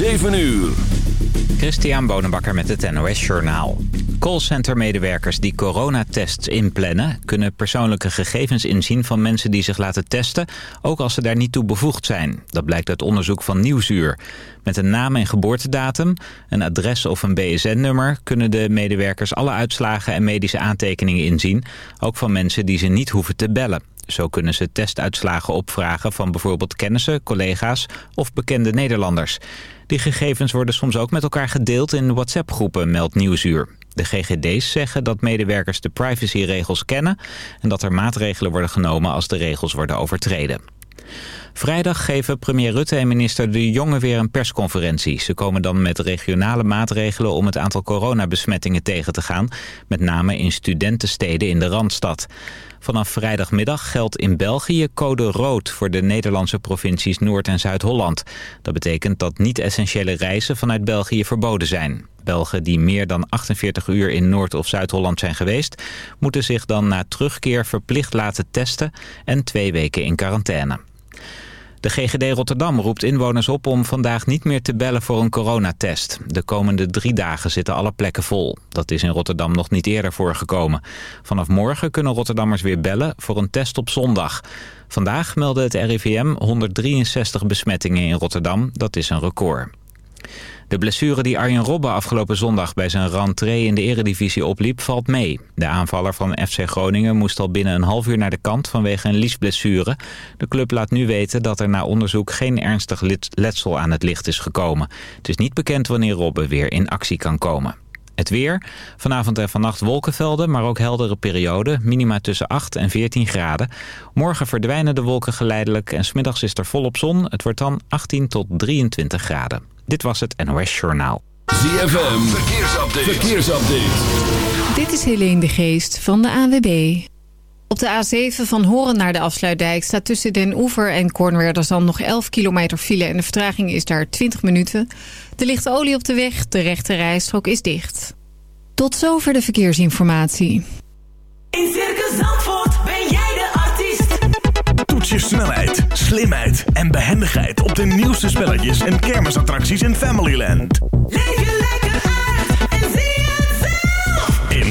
7 uur. Christian Bonenbakker met het NOS Journaal. Callcenter-medewerkers die coronatests inplannen... kunnen persoonlijke gegevens inzien van mensen die zich laten testen... ook als ze daar niet toe bevoegd zijn. Dat blijkt uit onderzoek van Nieuwsuur. Met een naam en geboortedatum, een adres of een BSN-nummer... kunnen de medewerkers alle uitslagen en medische aantekeningen inzien... ook van mensen die ze niet hoeven te bellen. Zo kunnen ze testuitslagen opvragen van bijvoorbeeld kennissen, collega's of bekende Nederlanders. Die gegevens worden soms ook met elkaar gedeeld in WhatsApp-groepen, meldt Nieuwsuur. De GGD's zeggen dat medewerkers de privacyregels kennen... en dat er maatregelen worden genomen als de regels worden overtreden. Vrijdag geven premier Rutte en minister De Jonge weer een persconferentie. Ze komen dan met regionale maatregelen om het aantal coronabesmettingen tegen te gaan. Met name in studentensteden in de Randstad. Vanaf vrijdagmiddag geldt in België code rood voor de Nederlandse provincies Noord- en Zuid-Holland. Dat betekent dat niet-essentiële reizen vanuit België verboden zijn. Belgen die meer dan 48 uur in Noord- of Zuid-Holland zijn geweest... moeten zich dan na terugkeer verplicht laten testen en twee weken in quarantaine. De GGD Rotterdam roept inwoners op om vandaag niet meer te bellen voor een coronatest. De komende drie dagen zitten alle plekken vol. Dat is in Rotterdam nog niet eerder voorgekomen. Vanaf morgen kunnen Rotterdammers weer bellen voor een test op zondag. Vandaag meldde het RIVM 163 besmettingen in Rotterdam. Dat is een record. De blessure die Arjen Robben afgelopen zondag bij zijn rentree in de eredivisie opliep valt mee. De aanvaller van FC Groningen moest al binnen een half uur naar de kant vanwege een liesblessure. De club laat nu weten dat er na onderzoek geen ernstig letsel aan het licht is gekomen. Het is niet bekend wanneer Robben weer in actie kan komen. Het weer. Vanavond en vannacht wolkenvelden, maar ook heldere perioden. Minima tussen 8 en 14 graden. Morgen verdwijnen de wolken geleidelijk en smiddags is er volop zon. Het wordt dan 18 tot 23 graden. Dit was het NOS Journaal. ZFM, verkeersupdate. verkeersupdate. Dit is Helene de Geest van de AWB. Op de A7 van Horen naar de Afsluitdijk staat tussen Den Oever en Kornwerderzand nog 11 kilometer file en de vertraging is daar 20 minuten. Er ligt olie op de weg, de rechte rijstrook is dicht. Tot zover de verkeersinformatie. In Circus Zandvoort ben jij de artiest. Toets je snelheid, slimheid en behendigheid op de nieuwste spelletjes en kermisattracties in Familyland. Leef je lekker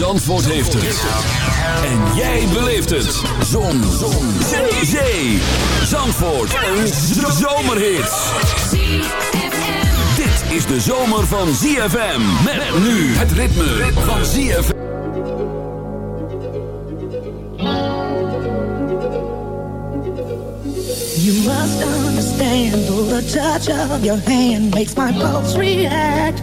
Zandvoort heeft het. En jij beleeft het. Zon. Zon. Zee. Zee. Zandvoort. Een zomerhit. Dit is de zomer van ZFM. Met nu het ritme van ZFM. You must understand the touch of your hand makes my pulse react.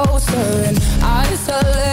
Oh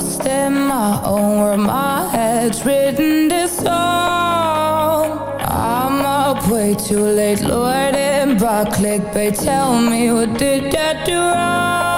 lost in my own world My head's written this song I'm up way too late Lord, in by clickbait Tell me what did I do wrong?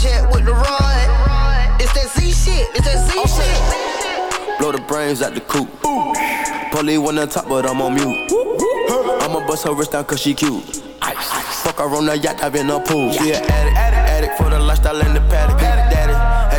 Jet with the rod. It's that Z shit, it's that Z shit. Blow the brains out the coop. Polly wanna top, but I'm on mute. I'ma bust her wrist down cause she cute. Fuck her on the yacht, I've been a pool. She an addict, addict, addict for the lifestyle and the paddock.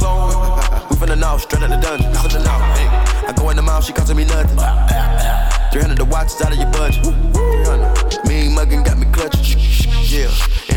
Clone. We finna know, straight out the dungeon. Finna know. Hey. I go in the mouth, she costing me nothing. 300 the watch is out of your budget. 300. Mean muggin' got me clutching. Yeah.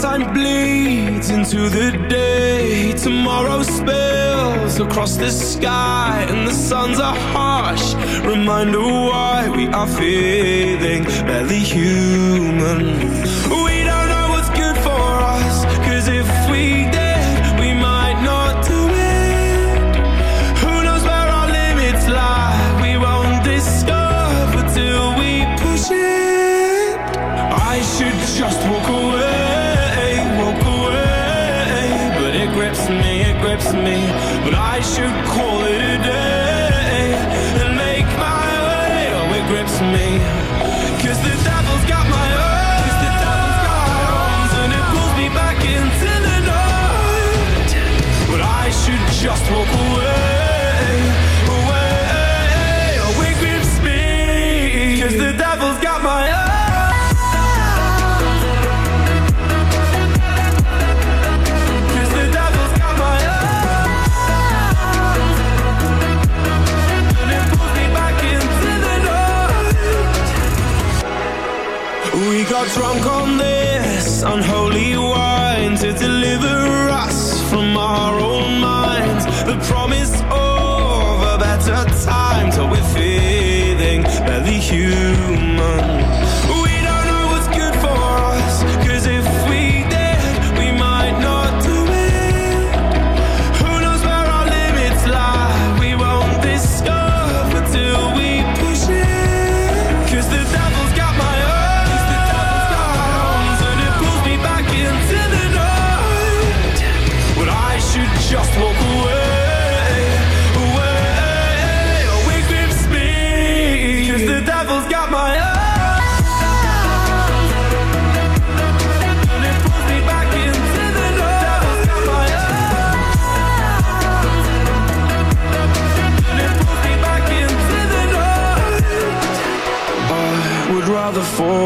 Nighttime bleeds into the day, tomorrow spills across the sky, and the suns are harsh. Reminder why we are feeling barely human. drunk on the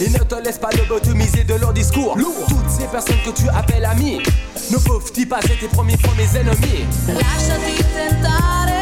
Et ne te laisse pas lobotomiser de leur discours. Lourd. Toutes ces personnes que tu appelles amis Ne peuvent-ils pas être tes premiers fois mes ennemis? Lasciati tentare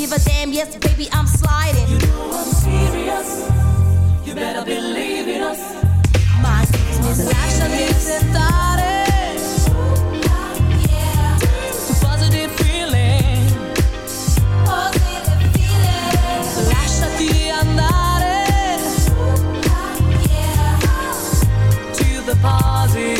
give a damn. Yes, baby, I'm sliding. You know I'm serious. You better believe in us. My sickness Positive feeling. Positive feeling. Lasciati andare. To the.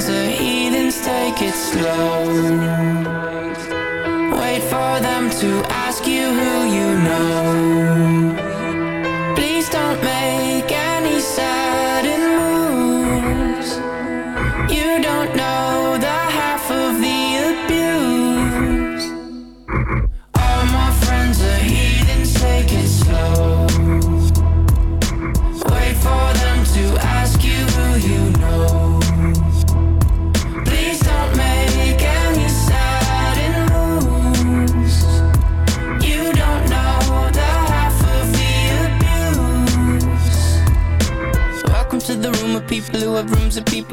friends are heathens, take it slow. Wait for them to ask you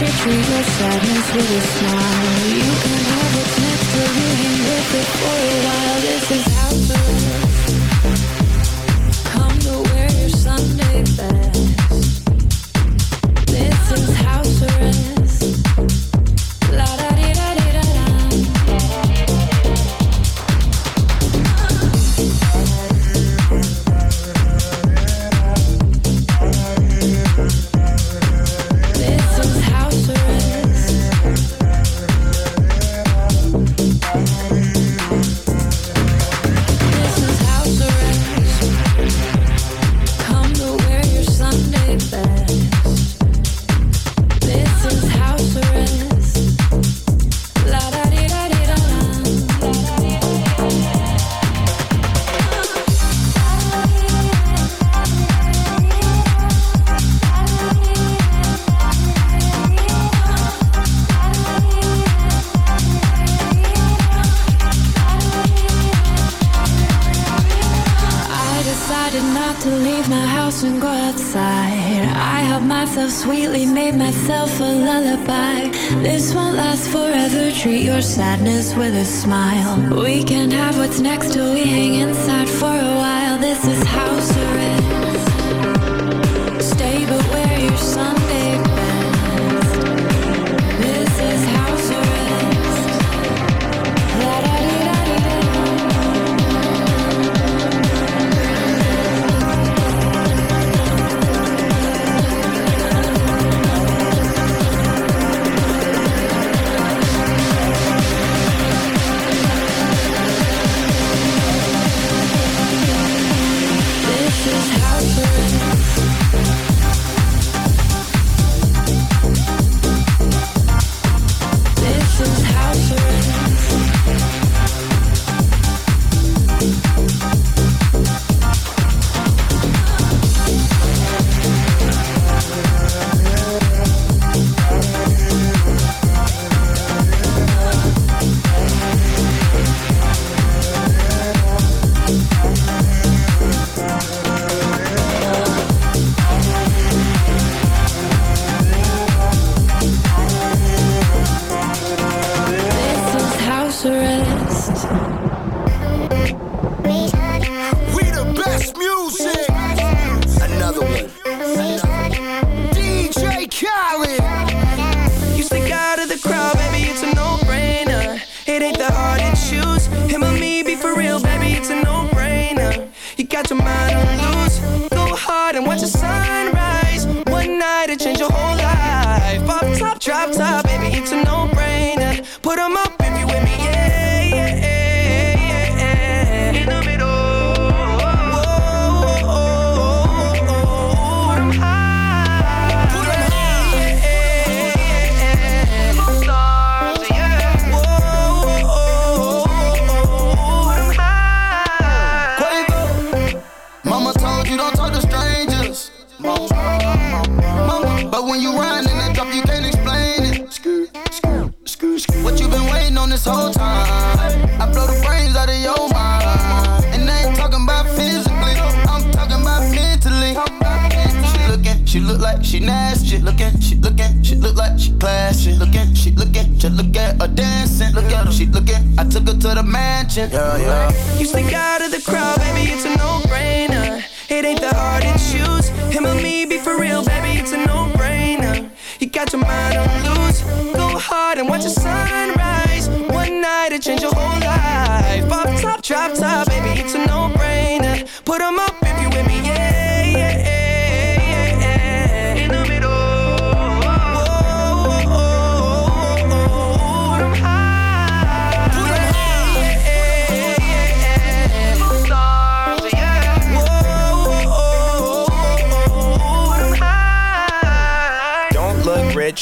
you treat your sadness with a smile. You can have you live it for a while. This is how. with a smile. We can have what's next till we hang inside for a while. This is house. Yeah, yeah. You stick out of the crowd, baby, it's a no-brainer. It ain't the hard to choose. Him or me, be for real, baby, it's a no-brainer. You got your mind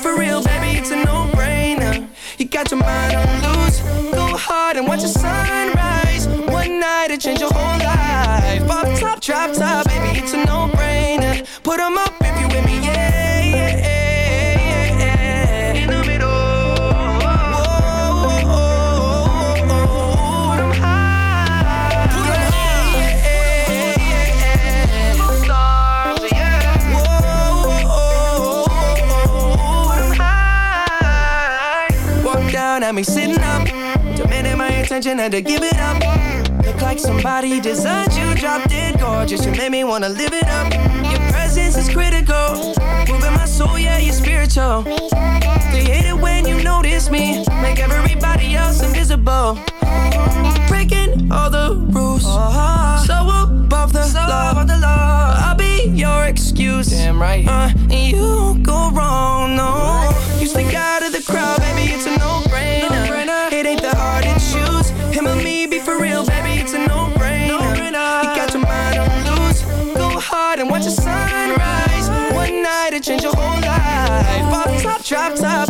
for real, baby, it's a no-brainer. You got your mind on lose, Go hard and watch the sunrise. One night, it changed your whole life. Pop top, drop top got me sitting up. Demanding my attention, had to give it up. Look like somebody designed you, dropped it gorgeous. You made me wanna live it up. Your presence is critical. Moving my soul, yeah, you're spiritual. They hate it when you notice me. Make everybody else invisible. Breaking all the rules. Uh-huh. So above the law. I'll be your excuse. Damn right. Uh, you don't go wrong, no. You stick out of the crowd. Drop top